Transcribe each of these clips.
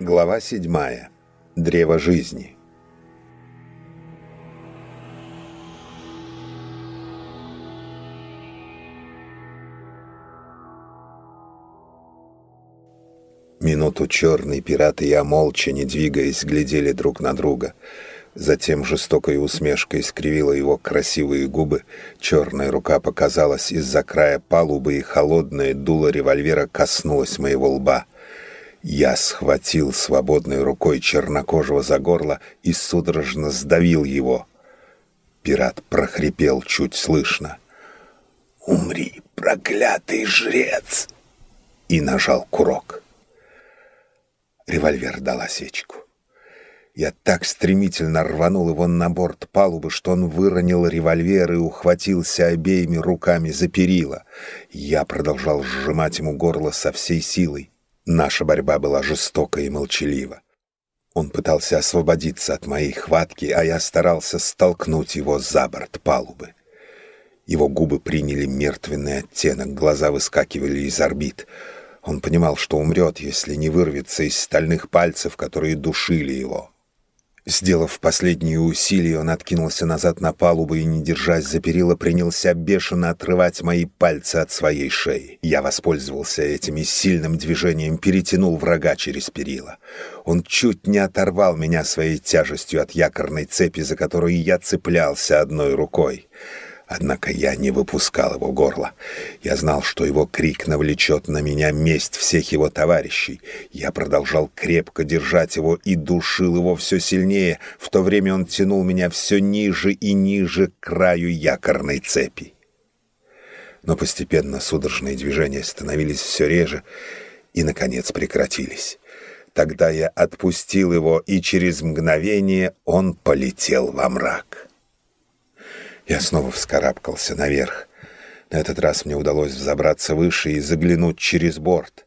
Глава седьмая. Древо жизни. Минуту черный пират и я, молча, не двигаясь, глядели друг на друга. Затем жестокой усмешкой скривила его красивые губы, черная рука показалась из-за края палубы, и холодное дуло револьвера коснулось моего лба. Я схватил свободной рукой чернокожего за горло и судорожно сдавил его. Пират прохрипел чуть слышно. «Умри, проклятый жрец!» и нажал курок. Револьвер дал осечку. Я так стремительно рванул его на борт палубы, что он выронил револьвер и ухватился обеими руками за перила. Я продолжал сжимать ему горло со всей силой. Наша борьба была жестока и молчалива. Он пытался освободиться от моей хватки, а я старался столкнуть его за борт палубы. Его губы приняли мертвенный оттенок, глаза выскакивали из орбит. Он понимал, что умрет, если не вырвется из стальных пальцев, которые душили его. Сделав последние усилия, он откинулся назад на палубу и, не держась за перила, принялся бешено отрывать мои пальцы от своей шеи. Я воспользовался этим и сильным движением перетянул врага через перила. Он чуть не оторвал меня своей тяжестью от якорной цепи, за которую я цеплялся одной рукой. Однако я не выпускал его горла. Я знал, что его крик навлечет на меня месть всех его товарищей. Я продолжал крепко держать его и душил его все сильнее. В то время он тянул меня все ниже и ниже к краю якорной цепи. Но постепенно судорожные движения становились все реже и, наконец, прекратились. Тогда я отпустил его, и через мгновение он полетел во мрак. Я снова вскарабкался наверх. На этот раз мне удалось взобраться выше и заглянуть через борт.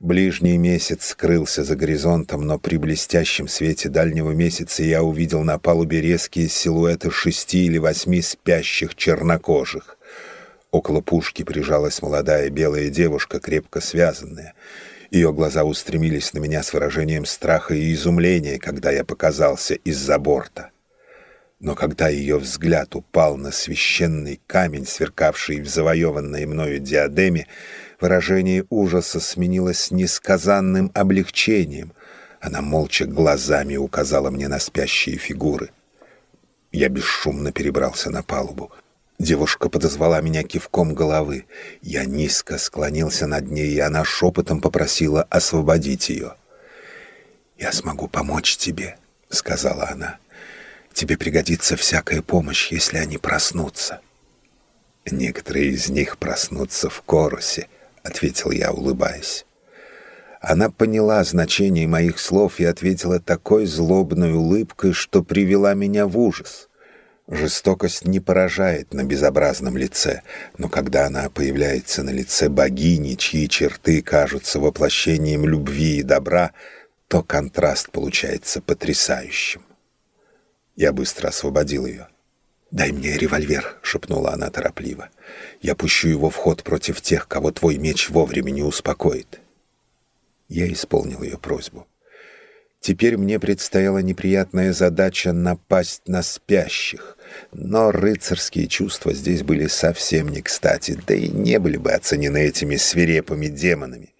Ближний месяц скрылся за горизонтом, но при блестящем свете дальнего месяца я увидел на палубе резкие силуэты шести или восьми спящих чернокожих. Около пушки прижалась молодая белая девушка, крепко связанная. Ее глаза устремились на меня с выражением страха и изумления, когда я показался из-за борта. Но когда ее взгляд упал на священный камень, сверкавший в завоеванной мною диадеме, выражение ужаса сменилось несказанным облегчением. Она молча глазами указала мне на спящие фигуры. Я бесшумно перебрался на палубу. Девушка подозвала меня кивком головы. Я низко склонился над ней, и она шепотом попросила освободить ее. «Я смогу помочь тебе», — сказала она. Тебе пригодится всякая помощь, если они проснутся». «Некоторые из них проснутся в Корусе», — ответил я, улыбаясь. Она поняла значение моих слов и ответила такой злобной улыбкой, что привела меня в ужас. Жестокость не поражает на безобразном лице, но когда она появляется на лице богини, чьи черты кажутся воплощением любви и добра, то контраст получается потрясающим. Я быстро освободил ее. «Дай мне револьвер», — шепнула она торопливо. «Я пущу его в ход против тех, кого твой меч вовремя не успокоит». Я исполнил ее просьбу. Теперь мне предстояла неприятная задача напасть на спящих, но рыцарские чувства здесь были совсем не кстати, да и не были бы оценены этими свирепыми демонами.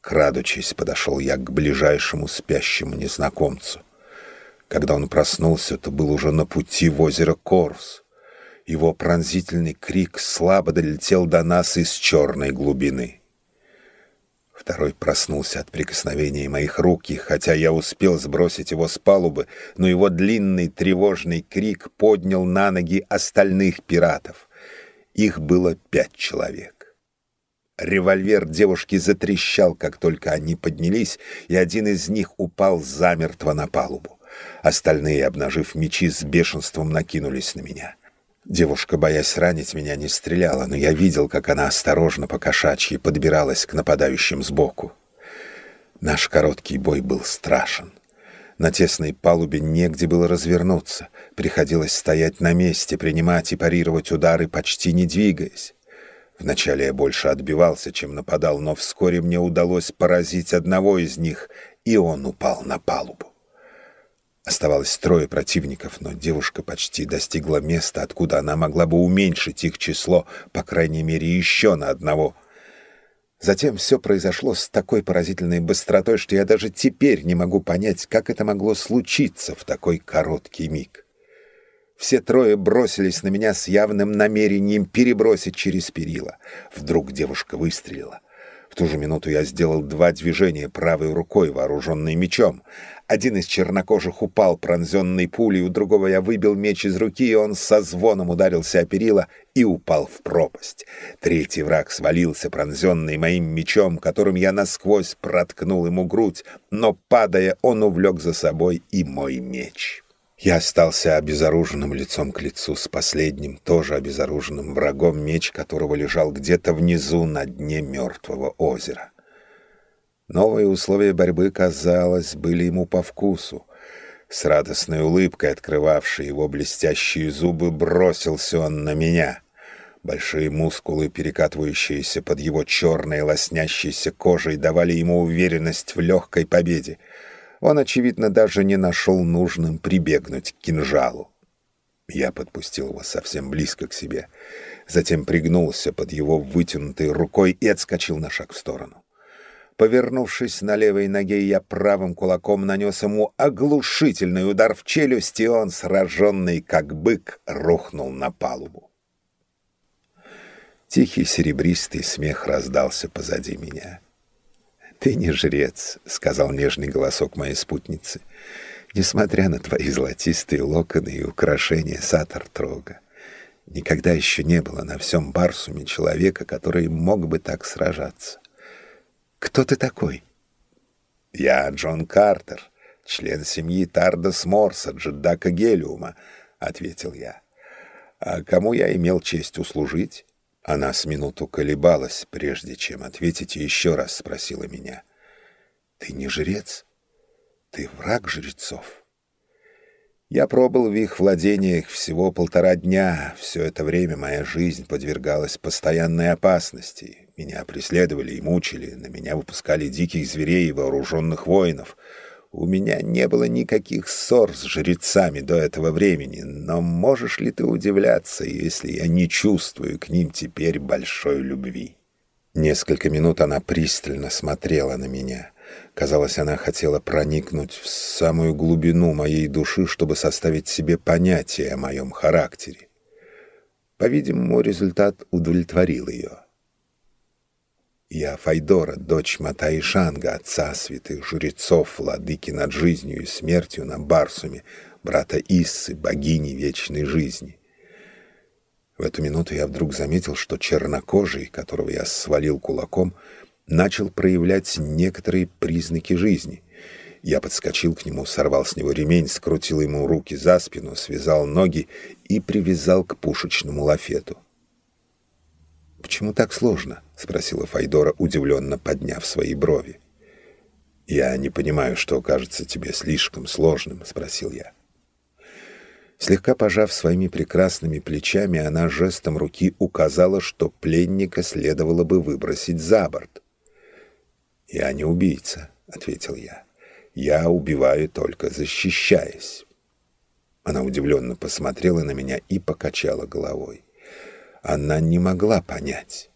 Крадучись, подошел я к ближайшему спящему незнакомцу. Когда он проснулся, то был уже на пути в озеро Корс. Его пронзительный крик слабо долетел до нас из черной глубины. Второй проснулся от прикосновения моих рук, и хотя я успел сбросить его с палубы, но его длинный тревожный крик поднял на ноги остальных пиратов. Их было пять человек. Револьвер девушки затрещал, как только они поднялись, и один из них упал замертво на палубу. Остальные, обнажив мечи, с бешенством накинулись на меня. Девушка, боясь ранить меня, не стреляла, но я видел, как она осторожно по кошачьи подбиралась к нападающим сбоку. Наш короткий бой был страшен. На тесной палубе негде было развернуться. Приходилось стоять на месте, принимать и парировать удары, почти не двигаясь. Вначале я больше отбивался, чем нападал, но вскоре мне удалось поразить одного из них и он упал на палубу. Оставалось трое противников, но девушка почти достигла места, откуда она могла бы уменьшить их число, по крайней мере, еще на одного. Затем все произошло с такой поразительной быстротой, что я даже теперь не могу понять, как это могло случиться в такой короткий миг. Все трое бросились на меня с явным намерением перебросить через перила. Вдруг девушка выстрелила. В ту же минуту я сделал два движения правой рукой, вооруженной мечом. Один из чернокожих упал, пронзенный пулей, у другого я выбил меч из руки, и он со звоном ударился о перила и упал в пропасть. Третий враг свалился, пронзенный моим мечом, которым я насквозь проткнул ему грудь, но, падая, он увлек за собой и мой меч». Я остался обезоруженным лицом к лицу с последним, тоже обезоруженным врагом, меч которого лежал где-то внизу на дне мертвого озера. Новые условия борьбы, казалось, были ему по вкусу. С радостной улыбкой, открывавшей его блестящие зубы, бросился он на меня. Большие мускулы, перекатывающиеся под его черной лоснящейся кожей, давали ему уверенность в легкой победе. Он, очевидно, даже не нашел нужным прибегнуть к кинжалу. Я подпустил его совсем близко к себе, затем пригнулся под его вытянутой рукой и отскочил на шаг в сторону. Повернувшись на левой ноге, я правым кулаком нанес ему оглушительный удар в челюсть, и он, сраженный как бык, рухнул на палубу. Тихий серебристый смех раздался позади меня. «Ты не жрец», — сказал нежный голосок моей спутницы, «несмотря на твои золотистые локоны и украшения Сатар-Трога. Никогда еще не было на всем Барсуме человека, который мог бы так сражаться. Кто ты такой?» «Я Джон Картер, член семьи Тардас Морса, Джедака Гелиума», — ответил я. «А кому я имел честь услужить?» Она с минуту колебалась, прежде чем ответить, и еще раз спросила меня. «Ты не жрец? Ты враг жрецов?» Я пробыл в их владениях всего полтора дня. Все это время моя жизнь подвергалась постоянной опасности. Меня преследовали и мучили, на меня выпускали диких зверей и вооруженных воинов — у меня не было никаких ссор с жрецами до этого времени, но можешь ли ты удивляться, если я не чувствую к ним теперь большой любви?» Несколько минут она пристально смотрела на меня. Казалось, она хотела проникнуть в самую глубину моей души, чтобы составить себе понятие о моем характере. По-видимому, результат удовлетворил ее. Я Файдора, дочь Матаишанга, отца святых жрецов, владыки над жизнью и смертью на Барсуме, брата Иссы, богини вечной жизни. В эту минуту я вдруг заметил, что чернокожий, которого я свалил кулаком, начал проявлять некоторые признаки жизни. Я подскочил к нему, сорвал с него ремень, скрутил ему руки за спину, связал ноги и привязал к пушечному лафету. «Почему так сложно?» — спросила Файдора, удивленно подняв свои брови. «Я не понимаю, что кажется тебе слишком сложным», — спросил я. Слегка пожав своими прекрасными плечами, она жестом руки указала, что пленника следовало бы выбросить за борт. «Я не убийца», — ответил я. «Я убиваю только защищаясь». Она удивленно посмотрела на меня и покачала головой она не могла понять.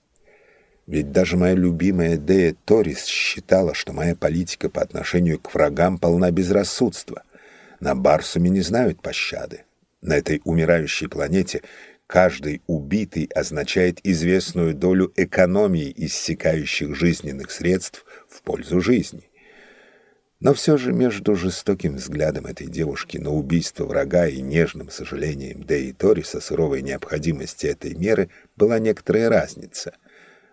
Ведь даже моя любимая Дея Торис считала, что моя политика по отношению к врагам полна безрассудства. На Барсуме не знают пощады. На этой умирающей планете каждый убитый означает известную долю экономии иссякающих жизненных средств в пользу жизни. Но все же между жестоким взглядом этой девушки на убийство врага и нежным сожалением Деи Ториса суровой необходимости этой меры была некоторая разница.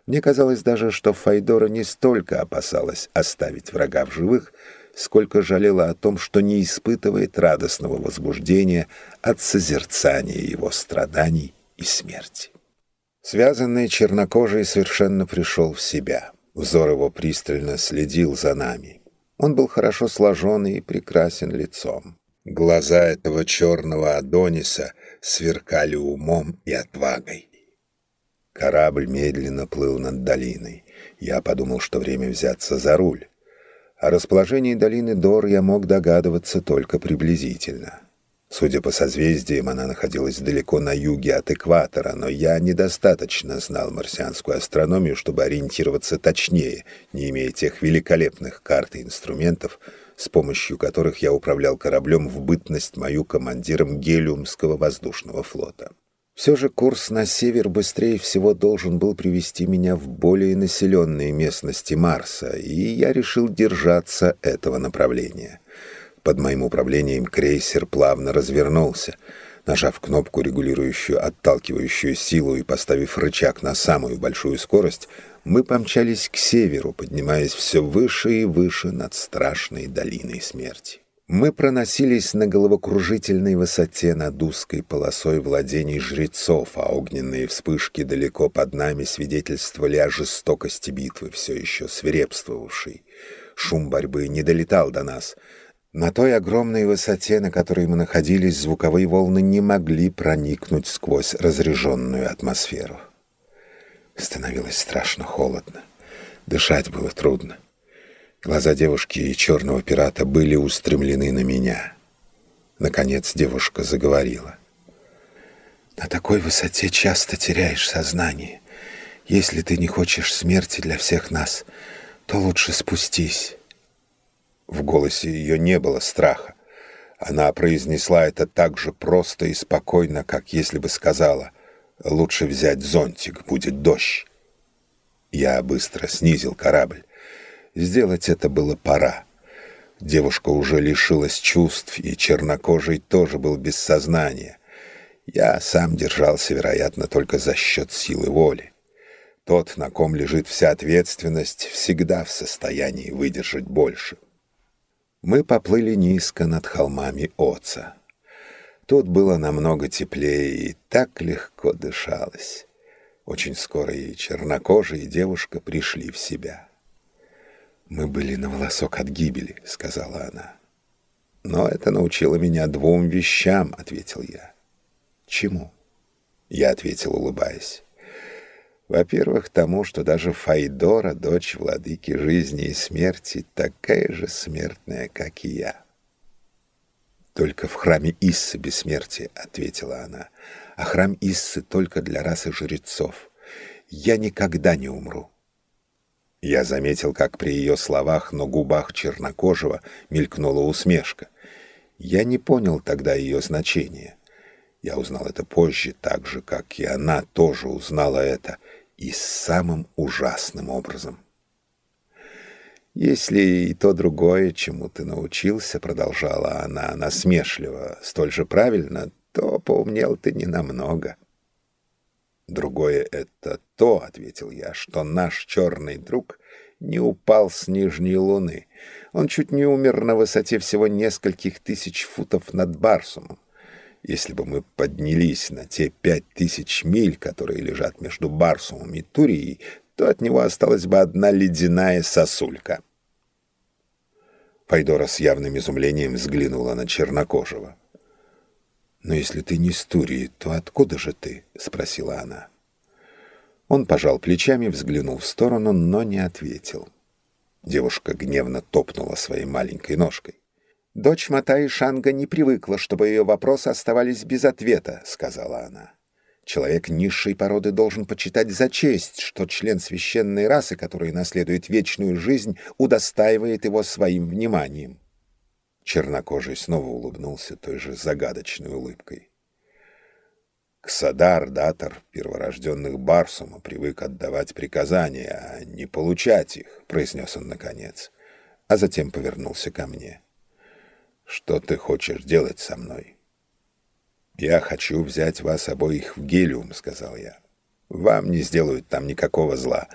Мне казалось даже, что Файдора не столько опасалась оставить врага в живых, сколько жалела о том, что не испытывает радостного возбуждения от созерцания его страданий и смерти. Связанный чернокожий совершенно пришел в себя. Взор его пристально следил за нами. Он был хорошо сложен и прекрасен лицом. Глаза этого черного Адониса сверкали умом и отвагой. Корабль медленно плыл над долиной. Я подумал, что время взяться за руль. О расположении долины Дор я мог догадываться только приблизительно. Судя по созвездиям, она находилась далеко на юге от экватора, но я недостаточно знал марсианскую астрономию, чтобы ориентироваться точнее, не имея тех великолепных карт и инструментов, с помощью которых я управлял кораблем в бытность мою командиром Гелиумского воздушного флота. Все же курс на север быстрее всего должен был привести меня в более населенные местности Марса, и я решил держаться этого направления — под моим управлением крейсер плавно развернулся. Нажав кнопку, регулирующую отталкивающую силу и поставив рычаг на самую большую скорость, мы помчались к северу, поднимаясь все выше и выше над страшной долиной смерти. Мы проносились на головокружительной высоте над узкой полосой владений жрецов, а огненные вспышки далеко под нами свидетельствовали о жестокости битвы, все еще свирепствовавшей. Шум борьбы не долетал до нас — на той огромной высоте, на которой мы находились, звуковые волны не могли проникнуть сквозь разреженную атмосферу. Становилось страшно холодно. Дышать было трудно. Глаза девушки и черного пирата были устремлены на меня. Наконец девушка заговорила. «На такой высоте часто теряешь сознание. Если ты не хочешь смерти для всех нас, то лучше спустись». В голосе ее не было страха. Она произнесла это так же просто и спокойно, как если бы сказала «Лучше взять зонтик, будет дождь». Я быстро снизил корабль. Сделать это было пора. Девушка уже лишилась чувств, и чернокожий тоже был без сознания. Я сам держался, вероятно, только за счет силы воли. Тот, на ком лежит вся ответственность, всегда в состоянии выдержать больше. Мы поплыли низко над холмами Оца. Тут было намного теплее и так легко дышалось. Очень скоро и чернокожая, и девушка пришли в себя. «Мы были на волосок от гибели», — сказала она. «Но это научило меня двум вещам», — ответил я. «Чему?» — я ответил, улыбаясь. Во-первых, тому, что даже Файдора, дочь владыки жизни и смерти, такая же смертная, как и я. «Только в храме Иссы бессмертие», — ответила она, — «а храм Иссы только для расы жрецов. Я никогда не умру». Я заметил, как при ее словах на губах чернокожего мелькнула усмешка. Я не понял тогда ее значения. Я узнал это позже, так же, как и она тоже узнала это — и самым ужасным образом. «Если и то другое, чему ты научился, — продолжала она насмешливо, — столь же правильно, то поумнел ты ненамного». «Другое — это то, — ответил я, — что наш черный друг не упал с нижней луны. Он чуть не умер на высоте всего нескольких тысяч футов над Барсумом. Если бы мы поднялись на те пять тысяч миль, которые лежат между Барсумом и Турией, то от него осталась бы одна ледяная сосулька. Файдора с явным изумлением взглянула на Чернокожего. «Но если ты не с Турии, то откуда же ты?» — спросила она. Он пожал плечами, взглянул в сторону, но не ответил. Девушка гневно топнула своей маленькой ножкой. «Дочь Матай Шанга не привыкла, чтобы ее вопросы оставались без ответа», — сказала она. «Человек низшей породы должен почитать за честь, что член священной расы, который наследует вечную жизнь, удостаивает его своим вниманием». Чернокожий снова улыбнулся той же загадочной улыбкой. Ксадар, датор перворожденных Барсума, привык отдавать приказания, а не получать их, — произнес он наконец, а затем повернулся ко мне. — что ты хочешь делать со мной? Я хочу взять вас обоих в Гелиум, сказал я. Вам не сделают там никакого зла.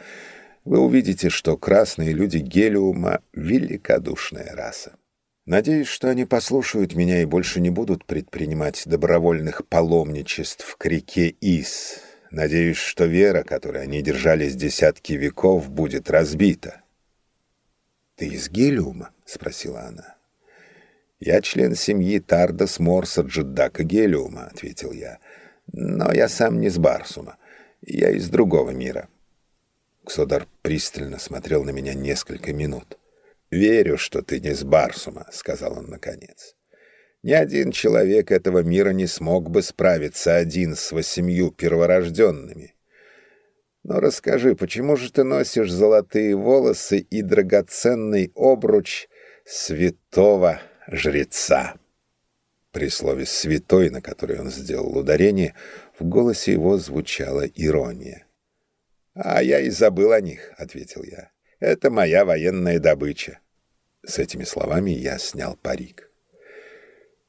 Вы увидите, что красные люди Гелиума — великодушная раса. Надеюсь, что они послушают меня и больше не будут предпринимать добровольных паломничеств к реке Ис. Надеюсь, что вера, которой они держались десятки веков, будет разбита. — Ты из Гелиума? — спросила она. «Я член семьи Тардас Морса Джуддака Гелиума», — ответил я. «Но я сам не с Барсума. Я из другого мира». Ксодар пристально смотрел на меня несколько минут. «Верю, что ты не с Барсума», — сказал он наконец. «Ни один человек этого мира не смог бы справиться один с восемью перворожденными. Но расскажи, почему же ты носишь золотые волосы и драгоценный обруч святого жреца?» При слове «святой», на который он сделал ударение, в голосе его звучала ирония. «А я и забыл о них», — ответил я. «Это моя военная добыча». С этими словами я снял парик.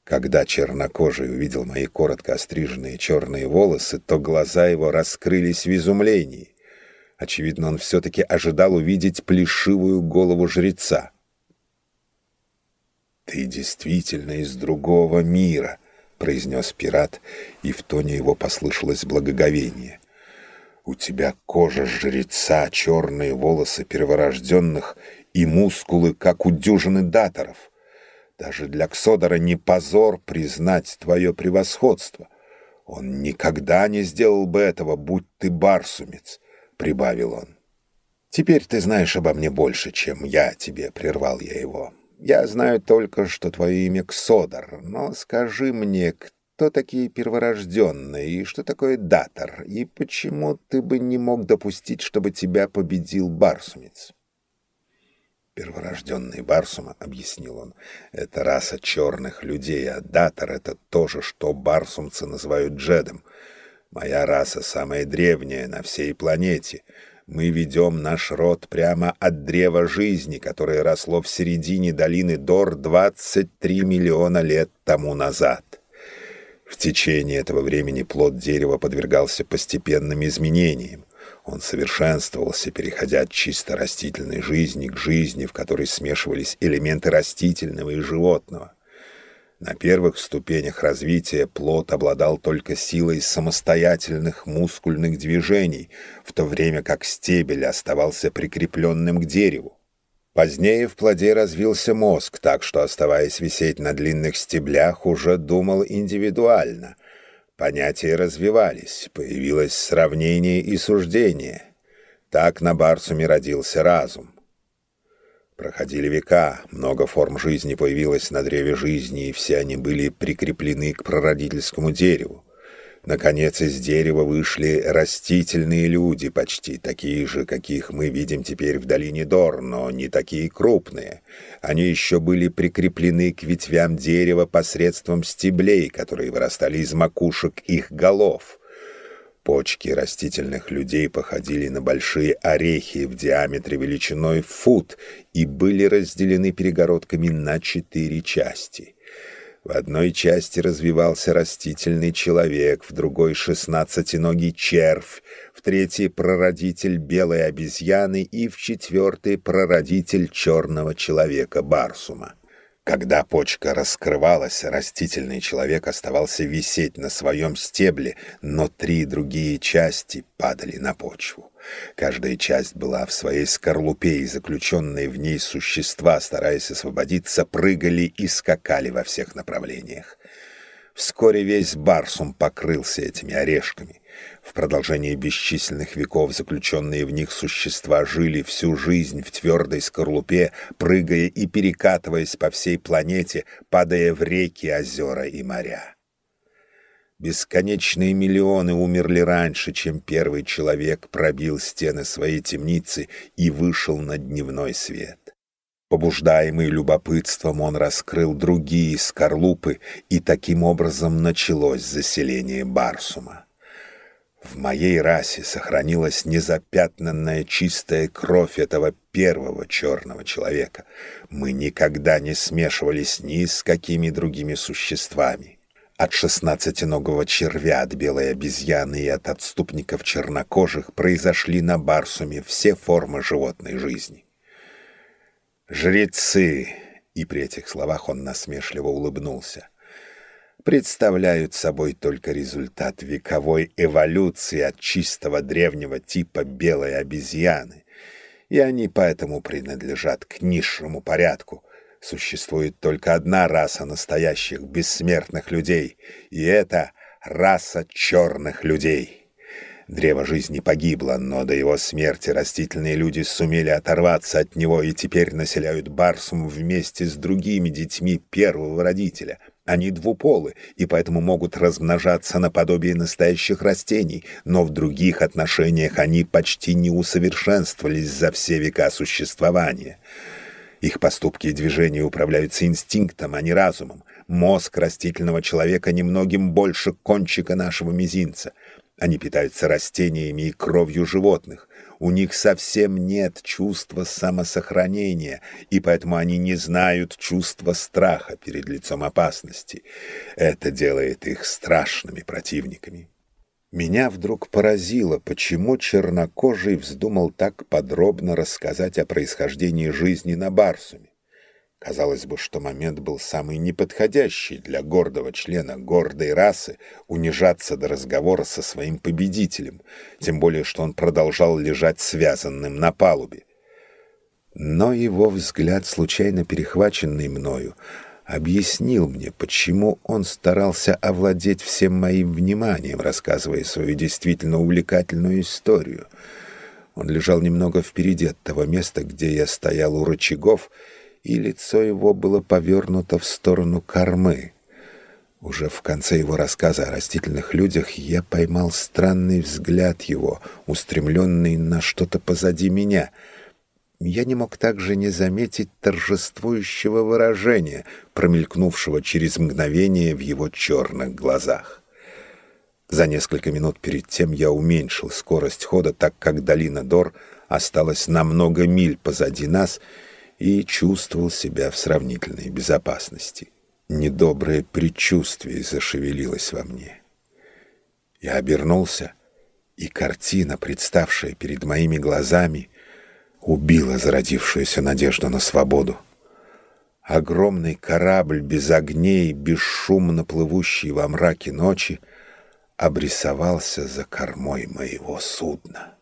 Когда чернокожий увидел мои коротко остриженные черные волосы, то глаза его раскрылись в изумлении. Очевидно, он все-таки ожидал увидеть плешивую голову жреца. «Ты действительно из другого мира», — произнес пират, и в тоне его послышалось благоговение. «У тебя кожа жреца, черные волосы перворожденных и мускулы, как у дюжины даторов. Даже для Ксодора не позор признать твое превосходство. Он никогда не сделал бы этого, будь ты барсумец», — прибавил он. «Теперь ты знаешь обо мне больше, чем я тебе», — прервал я его. Я знаю только, что твое имя Ксодор, но скажи мне, кто такие перворожденные, и что такое датор, и почему ты бы не мог допустить, чтобы тебя победил Барсумец?» «Перворожденные Барсума», — объяснил он, — «это раса черных людей, а датор — это то же, что барсумцы называют джедом. Моя раса самая древняя на всей планете». Мы ведем наш род прямо от древа жизни, которое росло в середине долины Дор 23 миллиона лет тому назад. В течение этого времени плод дерева подвергался постепенным изменениям. Он совершенствовался, переходя от чисто растительной жизни к жизни, в которой смешивались элементы растительного и животного. На первых ступенях развития плод обладал только силой самостоятельных мускульных движений, в то время как стебель оставался прикрепленным к дереву. Позднее в плоде развился мозг, так что, оставаясь висеть на длинных стеблях, уже думал индивидуально. Понятия развивались, появилось сравнение и суждение. Так на Барсуме родился разум. Проходили века, много форм жизни появилось на древе жизни, и все они были прикреплены к прародительскому дереву. Наконец, из дерева вышли растительные люди, почти такие же, каких мы видим теперь в долине Дор, но не такие крупные. Они еще были прикреплены к ветвям дерева посредством стеблей, которые вырастали из макушек их голов. Почки растительных людей походили на большие орехи в диаметре величиной фут и были разделены перегородками на четыре части. В одной части развивался растительный человек, в другой — шестнадцатиногий червь, в третьей — прародитель белой обезьяны и в четвертой — прародитель черного человека Барсума. Когда почка раскрывалась, растительный человек оставался висеть на своем стебле, но три другие части падали на почву. Каждая часть была в своей скорлупе, и заключенные в ней существа, стараясь освободиться, прыгали и скакали во всех направлениях. Вскоре весь Барсум покрылся этими орешками. В продолжении бесчисленных веков заключенные в них существа жили всю жизнь в твердой скорлупе, прыгая и перекатываясь по всей планете, падая в реки, озера и моря. Бесконечные миллионы умерли раньше, чем первый человек пробил стены своей темницы и вышел на дневной свет. Побуждаемый любопытством, он раскрыл другие скорлупы, и таким образом началось заселение Барсума. В моей расе сохранилась незапятнанная чистая кровь этого первого черного человека. Мы никогда не смешивались ни с какими другими существами. От шестнадцатиногого червя, от белой обезьяны и от отступников чернокожих произошли на Барсуме все формы животной жизни. Жрецы, и при этих словах он насмешливо улыбнулся, представляют собой только результат вековой эволюции от чистого древнего типа белой обезьяны, и они поэтому принадлежат к низшему порядку. Существует только одна раса настоящих бессмертных людей, и это раса черных людей. Древо жизни погибло, но до его смерти растительные люди сумели оторваться от него и теперь населяют Барсум вместе с другими детьми первого родителя. Они двуполы и поэтому могут размножаться наподобие настоящих растений, но в других отношениях они почти не усовершенствовались за все века существования. Их поступки и движения управляются инстинктом, а не разумом. Мозг растительного человека немногим больше кончика нашего мизинца. Они питаются растениями и кровью животных. У них совсем нет чувства самосохранения, и поэтому они не знают чувства страха перед лицом опасности. Это делает их страшными противниками. Меня вдруг поразило, почему чернокожий вздумал так подробно рассказать о происхождении жизни на Барсуме. Казалось бы, что момент был самый неподходящий для гордого члена гордой расы унижаться до разговора со своим победителем, тем более что он продолжал лежать связанным на палубе. Но его взгляд, случайно перехваченный мною, объяснил мне, почему он старался овладеть всем моим вниманием, рассказывая свою действительно увлекательную историю. Он лежал немного впереди от того места, где я стоял у рычагов, и лицо его было повернуто в сторону кормы. Уже в конце его рассказа о растительных людях я поймал странный взгляд его, устремленный на что-то позади меня. Я не мог также не заметить торжествующего выражения, промелькнувшего через мгновение в его черных глазах. За несколько минут перед тем я уменьшил скорость хода, так как долина Дор осталась на много миль позади нас — и чувствовал себя в сравнительной безопасности. Недоброе предчувствие зашевелилось во мне. Я обернулся, и картина, представшая перед моими глазами, убила зародившуюся надежду на свободу. Огромный корабль без огней, бесшумно плывущий во мраке ночи, обрисовался за кормой моего судна.